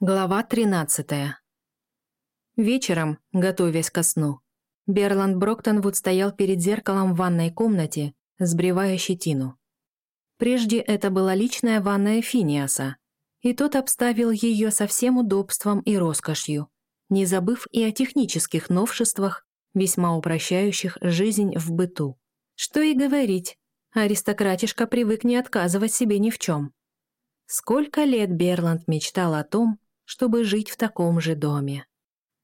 Глава 13. Вечером, готовясь ко сну, Берланд Броктонвуд стоял перед зеркалом в ванной комнате, сбривая щетину. Прежде это была личная ванная Финиаса, и тот обставил ее со всем удобством и роскошью, не забыв и о технических новшествах, весьма упрощающих жизнь в быту. Что и говорить, аристократишка привык не отказывать себе ни в чем. Сколько лет Берланд мечтал о том, чтобы жить в таком же доме.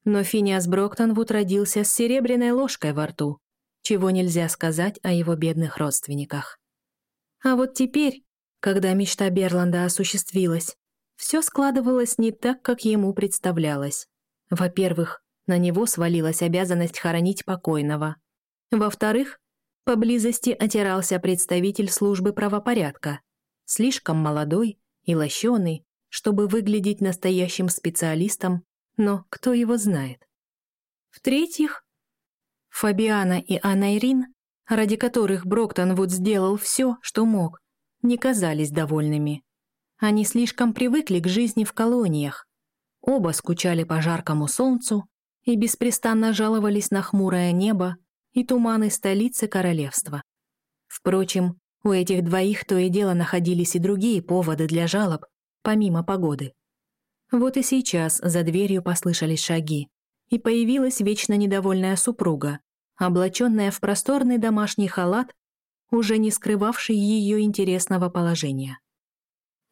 Но Финиас Броктонвуд родился с серебряной ложкой во рту, чего нельзя сказать о его бедных родственниках. А вот теперь, когда мечта Берланда осуществилась, все складывалось не так, как ему представлялось. Во-первых, на него свалилась обязанность хоронить покойного. Во-вторых, поблизости отирался представитель службы правопорядка, слишком молодой и лощеный, чтобы выглядеть настоящим специалистом, но кто его знает. В-третьих, Фабиана и Анайрин, ради которых Броктонвуд сделал все, что мог, не казались довольными. Они слишком привыкли к жизни в колониях. Оба скучали по жаркому солнцу и беспрестанно жаловались на хмурое небо и туманы столицы королевства. Впрочем, у этих двоих то и дело находились и другие поводы для жалоб, помимо погоды. Вот и сейчас за дверью послышались шаги, и появилась вечно недовольная супруга, облаченная в просторный домашний халат, уже не скрывавший ее интересного положения.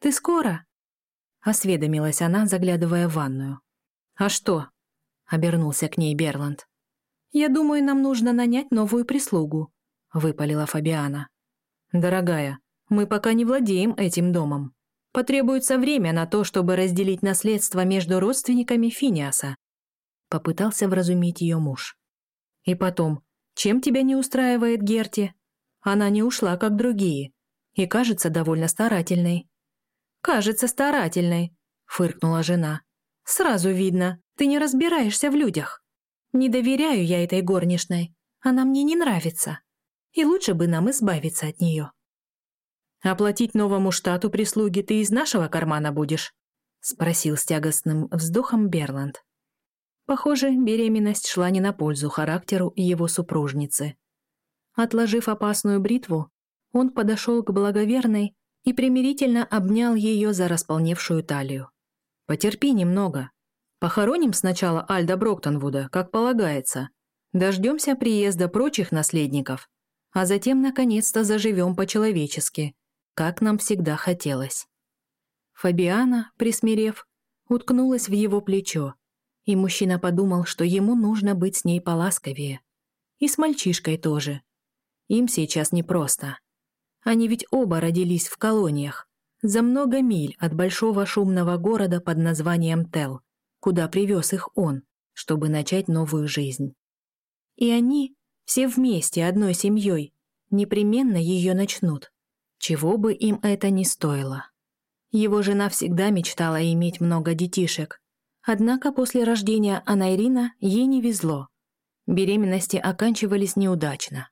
«Ты скоро?» — осведомилась она, заглядывая в ванную. «А что?» — обернулся к ней Берланд. «Я думаю, нам нужно нанять новую прислугу», — выпалила Фабиана. «Дорогая, мы пока не владеем этим домом», Потребуется время на то, чтобы разделить наследство между родственниками Финиаса. Попытался вразумить ее муж. И потом, чем тебя не устраивает Герти? Она не ушла, как другие, и кажется довольно старательной. «Кажется старательной», — фыркнула жена. «Сразу видно, ты не разбираешься в людях. Не доверяю я этой горничной, она мне не нравится. И лучше бы нам избавиться от нее». «Оплатить новому штату прислуги ты из нашего кармана будешь?» — спросил с тягостным вздохом Берланд. Похоже, беременность шла не на пользу характеру его супружницы. Отложив опасную бритву, он подошел к благоверной и примирительно обнял ее за располневшую талию. «Потерпи немного. Похороним сначала Альда Броктонвуда, как полагается. Дождемся приезда прочих наследников, а затем, наконец-то, заживем по-человечески как нам всегда хотелось. Фабиана, присмирев, уткнулась в его плечо, и мужчина подумал, что ему нужно быть с ней поласковее. И с мальчишкой тоже. Им сейчас непросто. Они ведь оба родились в колониях, за много миль от большого шумного города под названием Тел, куда привез их он, чтобы начать новую жизнь. И они, все вместе, одной семьей, непременно ее начнут чего бы им это ни стоило. Его жена всегда мечтала иметь много детишек, однако после рождения Анайрина ей не везло. Беременности оканчивались неудачно.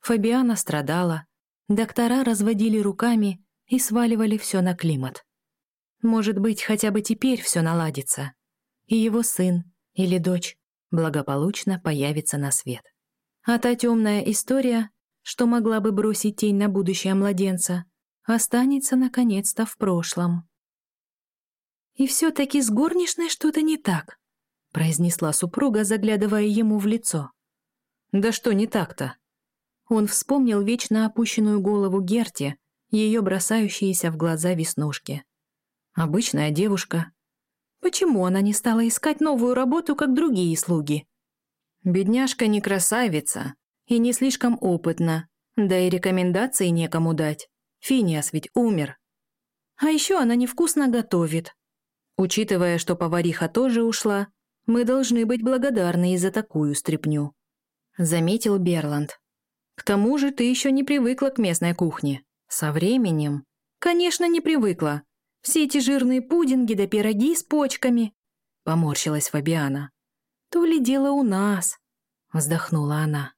Фабиана страдала, доктора разводили руками и сваливали все на климат. Может быть, хотя бы теперь все наладится, и его сын или дочь благополучно появится на свет. А та темная история что могла бы бросить тень на будущее младенца, останется наконец-то в прошлом. «И все-таки с горничной что-то не так», — произнесла супруга, заглядывая ему в лицо. «Да что не так-то?» Он вспомнил вечно опущенную голову Герти, ее бросающиеся в глаза веснушки. «Обычная девушка. Почему она не стала искать новую работу, как другие слуги?» «Бедняжка не красавица, и не слишком опытна, да и рекомендаций некому дать. Финиас ведь умер. А еще она невкусно готовит. Учитывая, что повариха тоже ушла, мы должны быть благодарны и за такую стряпню», — заметил Берланд. «К тому же ты еще не привыкла к местной кухне. Со временем...» «Конечно, не привыкла. Все эти жирные пудинги да пироги с почками», — поморщилась Фабиана. «То ли дело у нас», — вздохнула она.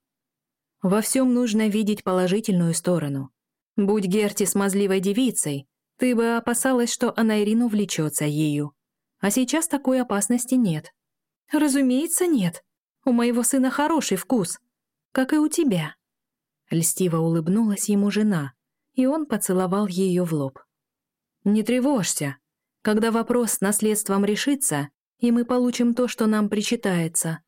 Во всем нужно видеть положительную сторону. Будь Герти смазливой девицей, ты бы опасалась, что она Ирину влечется ею. А сейчас такой опасности нет. Разумеется, нет. У моего сына хороший вкус, как и у тебя. Льстиво улыбнулась ему жена, и он поцеловал ее в лоб. «Не тревожься. Когда вопрос с наследством решится, и мы получим то, что нам причитается,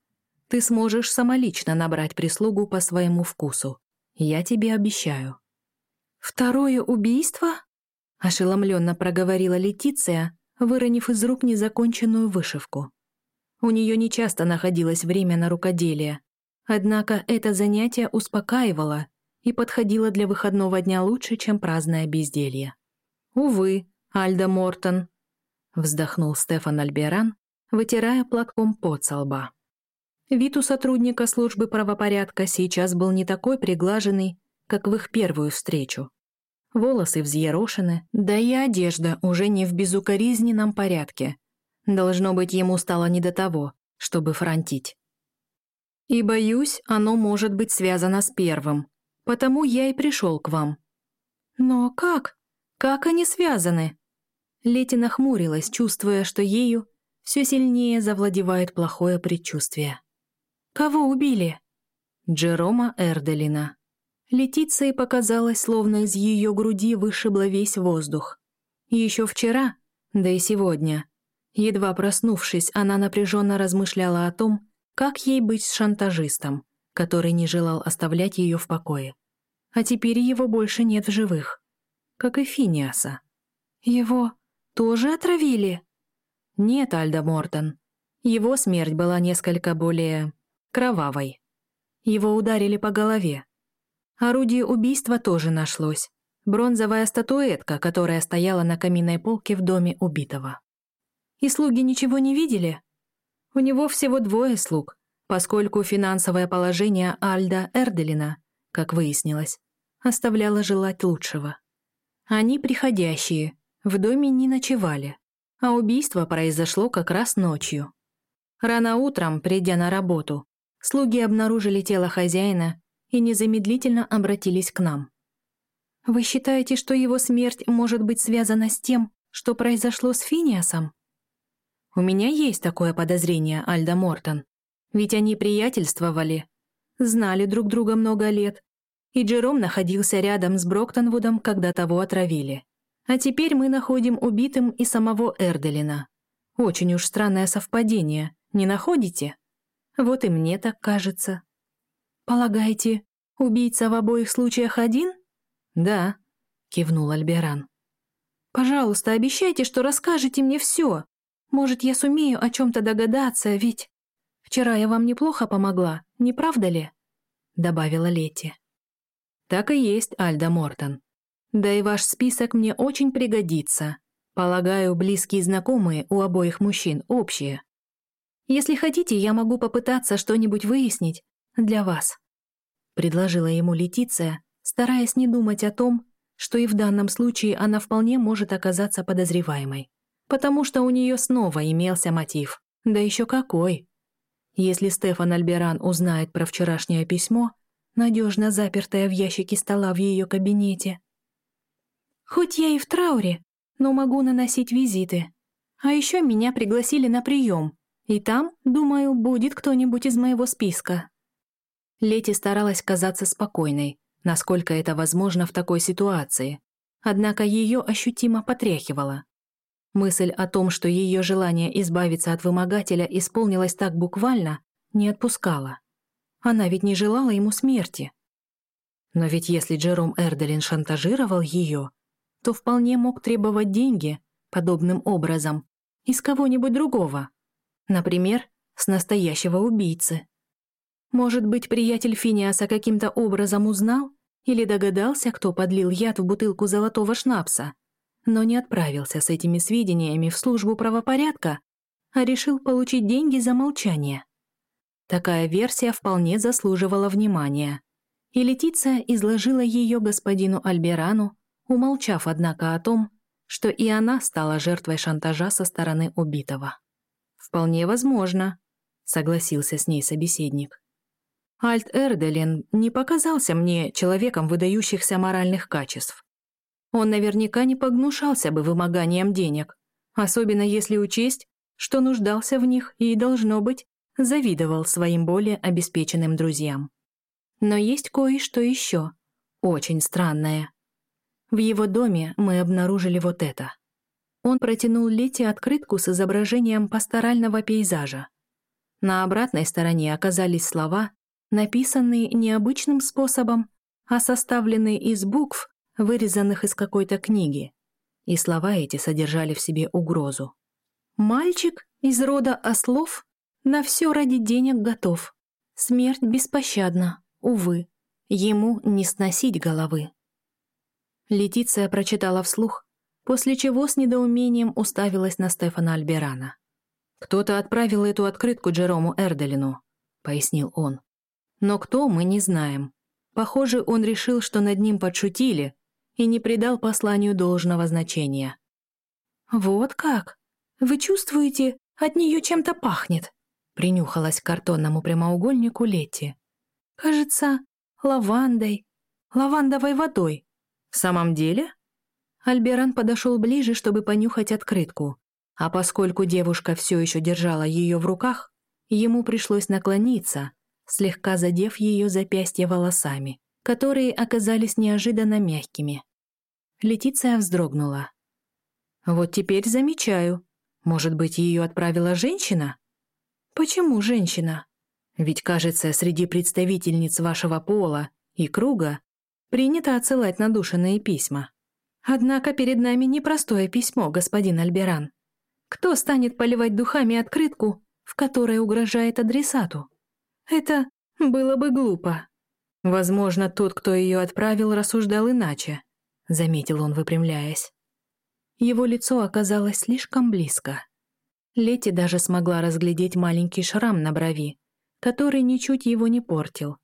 ты сможешь самолично набрать прислугу по своему вкусу. Я тебе обещаю». «Второе убийство?» — ошеломленно проговорила Летиция, выронив из рук незаконченную вышивку. У нее нечасто находилось время на рукоделие, однако это занятие успокаивало и подходило для выходного дня лучше, чем праздное безделье. «Увы, Альда Мортон», — вздохнул Стефан Альберан, вытирая платком пот со лба. Вид у сотрудника службы правопорядка сейчас был не такой приглаженный, как в их первую встречу. Волосы взъерошены, да и одежда уже не в безукоризненном порядке. Должно быть, ему стало не до того, чтобы фронтить. И боюсь, оно может быть связано с первым, потому я и пришел к вам. Но как? Как они связаны? Лети нахмурилась, чувствуя, что ею все сильнее завладевает плохое предчувствие. «Кого убили?» Джерома Эрделина. Летиции показалось, словно из ее груди вышибло весь воздух. Еще вчера, да и сегодня, едва проснувшись, она напряженно размышляла о том, как ей быть с шантажистом, который не желал оставлять ее в покое. А теперь его больше нет в живых. Как и Финиаса. «Его тоже отравили?» Нет, Альда Мортон. Его смерть была несколько более... кровавой. Его ударили по голове. Орудие убийства тоже нашлось. Бронзовая статуэтка, которая стояла на каминной полке в доме убитого. И слуги ничего не видели? У него всего двое слуг, поскольку финансовое положение Альда Эрделина, как выяснилось, оставляло желать лучшего. Они приходящие, в доме не ночевали а убийство произошло как раз ночью. Рано утром, придя на работу, слуги обнаружили тело хозяина и незамедлительно обратились к нам. «Вы считаете, что его смерть может быть связана с тем, что произошло с Финиасом?» «У меня есть такое подозрение, Альда Мортон. Ведь они приятельствовали, знали друг друга много лет, и Джером находился рядом с Броктонвудом, когда того отравили. А теперь мы находим убитым и самого Эрделина. Очень уж странное совпадение, не находите? Вот и мне так кажется. Полагаете, убийца в обоих случаях один? Да, кивнул Альберан. Пожалуйста, обещайте, что расскажете мне все. Может, я сумею о чем-то догадаться, ведь... Вчера я вам неплохо помогла, не правда ли? Добавила Лети. Так и есть, Альда Мортон. Да и ваш список мне очень пригодится. Полагаю, близкие знакомые у обоих мужчин общие. Если хотите, я могу попытаться что-нибудь выяснить для вас», — предложила ему Летиция, стараясь не думать о том, что и в данном случае она вполне может оказаться подозреваемой, потому что у нее снова имелся мотив, да еще какой. Если Стефан Альберан узнает про вчерашнее письмо, надежно запертое в ящике стола в ее кабинете, Хоть я и в трауре, но могу наносить визиты. А еще меня пригласили на прием, и там, думаю, будет кто-нибудь из моего списка». Лети старалась казаться спокойной, насколько это возможно в такой ситуации, однако ее ощутимо потряхивало. Мысль о том, что ее желание избавиться от вымогателя исполнилось так буквально, не отпускала. Она ведь не желала ему смерти. Но ведь если Джером Эрделин шантажировал ее, то вполне мог требовать деньги подобным образом из кого-нибудь другого. Например, с настоящего убийцы. Может быть, приятель Финиаса каким-то образом узнал или догадался, кто подлил яд в бутылку золотого шнапса, но не отправился с этими сведениями в службу правопорядка, а решил получить деньги за молчание. Такая версия вполне заслуживала внимания, и Летиция изложила ее господину Альберану умолчав, однако, о том, что и она стала жертвой шантажа со стороны убитого. «Вполне возможно», — согласился с ней собеседник. Альт Эрделин не показался мне человеком выдающихся моральных качеств. Он наверняка не погнушался бы вымоганием денег, особенно если учесть, что нуждался в них и, должно быть, завидовал своим более обеспеченным друзьям. Но есть кое-что еще, очень странное. В его доме мы обнаружили вот это. Он протянул Лете открытку с изображением пасторального пейзажа. На обратной стороне оказались слова, написанные необычным способом, а составленные из букв, вырезанных из какой-то книги. И слова эти содержали в себе угрозу. «Мальчик из рода ослов на все ради денег готов. Смерть беспощадна, увы, ему не сносить головы». Летиция прочитала вслух, после чего с недоумением уставилась на Стефана Альберана. «Кто-то отправил эту открытку Джерому Эрделину», — пояснил он. «Но кто, мы не знаем. Похоже, он решил, что над ним подшутили, и не придал посланию должного значения». «Вот как? Вы чувствуете, от нее чем-то пахнет?» Принюхалась к картонному прямоугольнику Летти. «Кажется, лавандой, лавандовой водой». «В самом деле?» Альберан подошел ближе, чтобы понюхать открытку, а поскольку девушка все еще держала ее в руках, ему пришлось наклониться, слегка задев ее запястье волосами, которые оказались неожиданно мягкими. Летиция вздрогнула. «Вот теперь замечаю. Может быть, ее отправила женщина?» «Почему женщина?» «Ведь, кажется, среди представительниц вашего пола и круга принято отсылать надушенные письма. Однако перед нами непростое письмо, господин Альберан. Кто станет поливать духами открытку, в которой угрожает адресату? Это было бы глупо. Возможно, тот, кто ее отправил, рассуждал иначе, заметил он, выпрямляясь. Его лицо оказалось слишком близко. Лети даже смогла разглядеть маленький шрам на брови, который ничуть его не портил.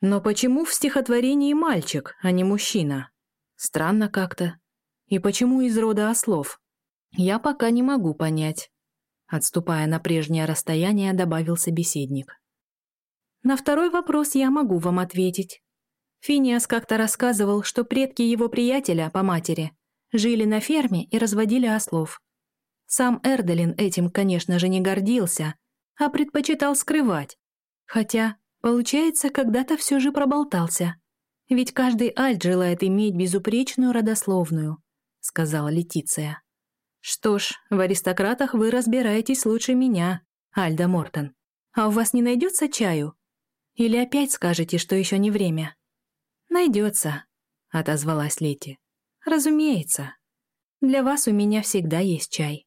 Но почему в стихотворении мальчик, а не мужчина? Странно как-то. И почему из рода ослов? «Я пока не могу понять», — отступая на прежнее расстояние, добавил собеседник. «На второй вопрос я могу вам ответить. Финиас как-то рассказывал, что предки его приятеля по матери жили на ферме и разводили ослов. Сам Эрделин этим, конечно же, не гордился, а предпочитал скрывать. Хотя, получается, когда-то все же проболтался. Ведь каждый альт желает иметь безупречную родословную», — сказала Летиция. «Что ж, в аристократах вы разбираетесь лучше меня, Альда Мортон. А у вас не найдется чаю? Или опять скажете, что еще не время?» «Найдется», — отозвалась Лети. «Разумеется. Для вас у меня всегда есть чай».